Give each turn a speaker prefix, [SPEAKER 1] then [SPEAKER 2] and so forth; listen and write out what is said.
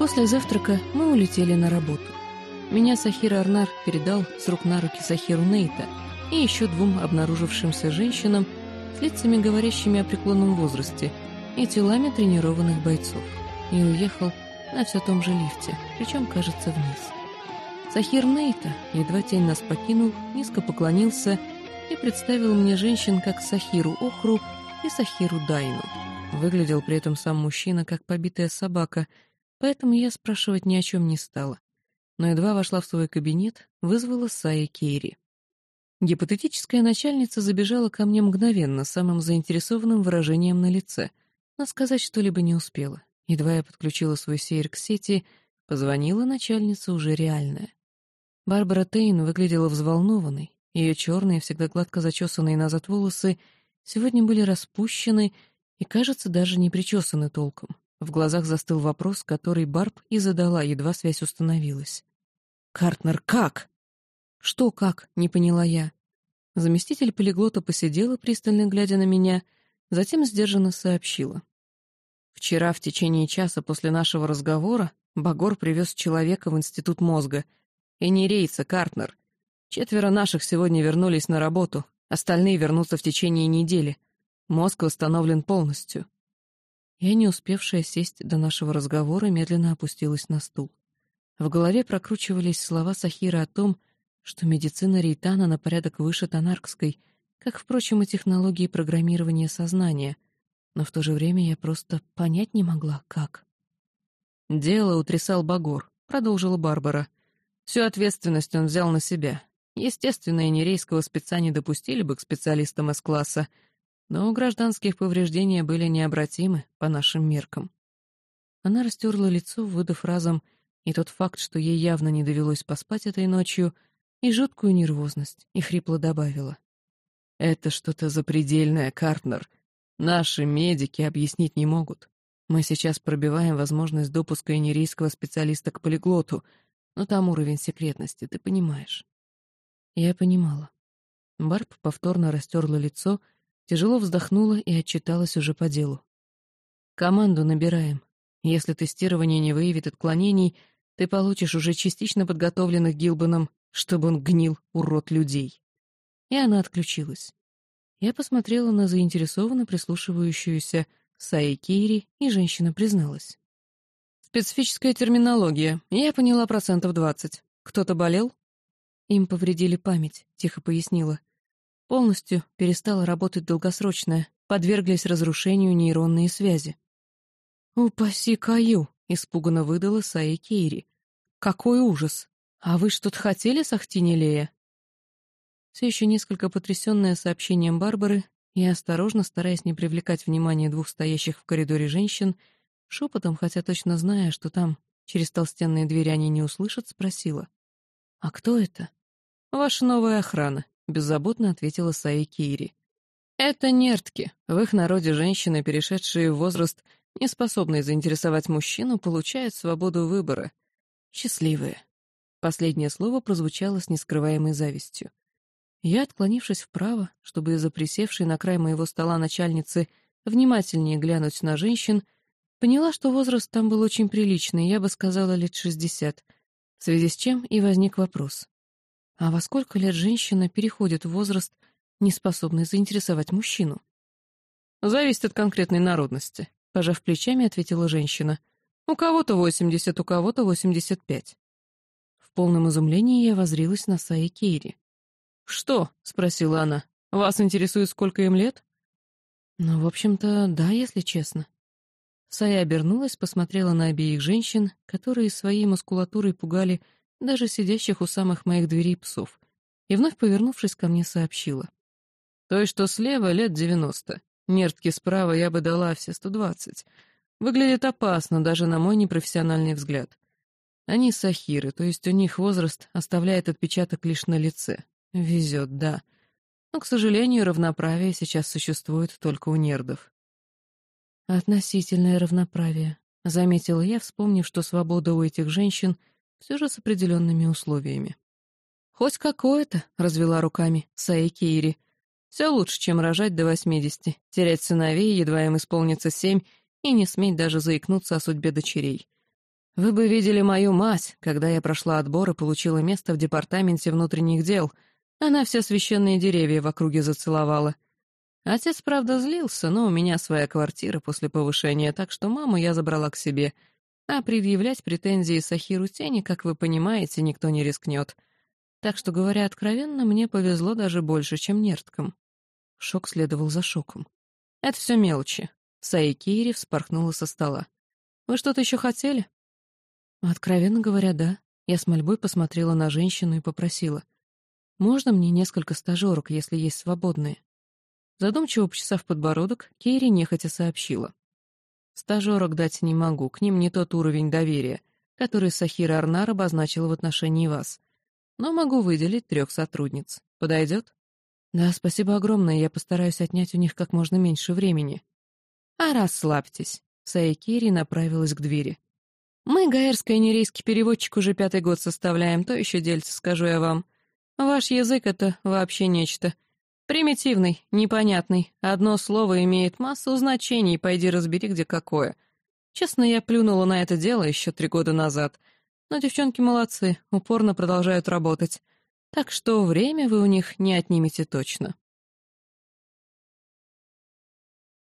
[SPEAKER 1] После завтрака мы улетели на работу. Меня Сахир Арнар передал с рук на руки Сахиру Нейта и еще двум обнаружившимся женщинам с лицами, говорящими о преклонном возрасте, и телами тренированных бойцов, и уехал на все том же лифте, причем, кажется, вниз. Сахир Нейта, едва тень нас покинул, низко поклонился и представил мне женщин как Сахиру Охру и Сахиру Дайну. Выглядел при этом сам мужчина как побитая собака, поэтому я спрашивать ни о чем не стала. Но едва вошла в свой кабинет, вызвала Саи Кейри. Гипотетическая начальница забежала ко мне мгновенно, самым заинтересованным выражением на лице, но сказать что-либо не успела. Едва я подключила свой сейр к сети, позвонила начальница уже реальная. Барбара Тейн выглядела взволнованной, ее черные, всегда гладко зачесанные назад волосы сегодня были распущены и, кажется, даже не причесаны толком. В глазах застыл вопрос, который Барб и задала, едва связь установилась. «Картнер, как?» «Что как?» — не поняла я. Заместитель полиглота посидела, пристально глядя на меня, затем сдержанно сообщила. «Вчера в течение часа после нашего разговора Багор привез человека в Институт мозга. И не рейса, Картнер. Четверо наших сегодня вернулись на работу, остальные вернутся в течение недели. Мозг восстановлен полностью. Я, не успевшая сесть до нашего разговора, медленно опустилась на стул. В голове прокручивались слова Сахира о том, что медицина Рейтана на порядок выше Танаркской, как, впрочем, и технологии программирования сознания, но в то же время я просто понять не могла, как. «Дело утрясал Багор», — продолжила Барбара. «Всю ответственность он взял на себя, Естественно, и нерейского спеца не допустили бы к специалистам С-класса, но у гражданских повреждения были необратимы по нашим меркам. Она растерла лицо, выдав разом и тот факт, что ей явно не довелось поспать этой ночью, и жуткую нервозность, и хрипло добавила. «Это что-то запредельное, Картнер. Наши медики объяснить не могут. Мы сейчас пробиваем возможность допуска нерейского специалиста к полиглоту, но там уровень секретности, ты понимаешь». Я понимала. Барб повторно растерла лицо, тяжело вздохнула и отчиталась уже по делу. «Команду набираем. Если тестирование не выявит отклонений, ты получишь уже частично подготовленных Гилбаном, чтобы он гнил, урод людей». И она отключилась. Я посмотрела на заинтересованно прислушивающуюся Саи Кейри, и женщина призналась. «Специфическая терминология. Я поняла процентов двадцать. Кто-то болел?» Им повредили память, тихо пояснила. Полностью перестала работать долгосрочная, подверглись разрушению нейронные связи. «Упаси Каю!» — испуганно выдала Саи Кейри. «Какой ужас! А вы что-то хотели с Ахтинелея?» Все еще несколько потрясенная сообщением Барбары, я осторожно, стараясь не привлекать внимание двух стоящих в коридоре женщин, шепотом, хотя точно зная, что там через толстенные двери они не услышат, спросила. «А кто это?» «Ваша новая охрана», — беззаботно ответила Саи Кири. «Это нертки. В их народе женщины, перешедшие в возраст, не способные заинтересовать мужчину, получают свободу выбора. Счастливые». Последнее слово прозвучало с нескрываемой завистью. Я, отклонившись вправо, чтобы из-за присевшей на край моего стола начальницы внимательнее глянуть на женщин, поняла, что возраст там был очень приличный, я бы сказала, лет шестьдесят, в связи с чем и возник вопрос. А во сколько лет женщина переходит в возраст, не способный заинтересовать мужчину? «Зависит от конкретной народности», — пожав плечами, ответила женщина. «У кого-то восемьдесят, у кого-то восемьдесят пять». В полном изумлении я возрилась на Саи Кейри. «Что?» — спросила она. «Вас интересует, сколько им лет?» «Ну, в общем-то, да, если честно». Сая обернулась, посмотрела на обеих женщин, которые своей мускулатурой пугали даже сидящих у самых моих дверей псов, и вновь повернувшись ко мне сообщила. Той, что слева, лет девяносто. Нертки справа я бы дала все сто двадцать. Выглядит опасно, даже на мой непрофессиональный взгляд. Они сахиры, то есть у них возраст оставляет отпечаток лишь на лице. Везет, да. Но, к сожалению, равноправие сейчас существует только у нердов. «Относительное равноправие», — заметила я, вспомнив, что свобода у этих женщин — все же с определенными условиями. «Хоть какое-то», — развела руками Саи Кейри. «Все лучше, чем рожать до восьмидесяти, терять сыновей, едва им исполнится семь, и не сметь даже заикнуться о судьбе дочерей. Вы бы видели мою мать, когда я прошла отбор и получила место в департаменте внутренних дел. Она все священные деревья в округе зацеловала. Отец, правда, злился, но у меня своя квартира после повышения, так что маму я забрала к себе. А предъявлять претензии Сахиру Тени, как вы понимаете, никто не рискнет. Так что, говоря откровенно, мне повезло даже больше, чем нерткам. Шок следовал за шоком. Это все мелочи. Саикири вспорхнула со стола. «Вы что-то еще хотели?» Откровенно говоря, да. Я с мольбой посмотрела на женщину и попросила. «Можно мне несколько стажерок, если есть свободные?» Задумчиво почесав подбородок, Кейри нехотя сообщила. «Стажерок дать не могу, к ним не тот уровень доверия, который Сахира Арнар обозначила в отношении вас. Но могу выделить трех сотрудниц. Подойдет?» «Да, спасибо огромное, я постараюсь отнять у них как можно меньше времени». «А расслабьтесь», — Саикири направилась к двери. «Мы, гаэрско-нерейский переводчик, уже пятый год составляем, то еще дельце, скажу я вам. Ваш язык — это вообще нечто. Примитивный, непонятный. Одно слово имеет массу значений, пойди разбери, где какое. Честно, я плюнула на это дело еще три года назад. Но девчонки молодцы, упорно продолжают работать. Так что время вы у них не отнимете точно.